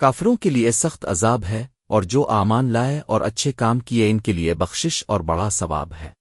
کافروں کے لیے سخت عذاب ہے اور جو آمان لائے اور اچھے کام کیے ان کے لیے بخشش اور بڑا ثواب ہے۔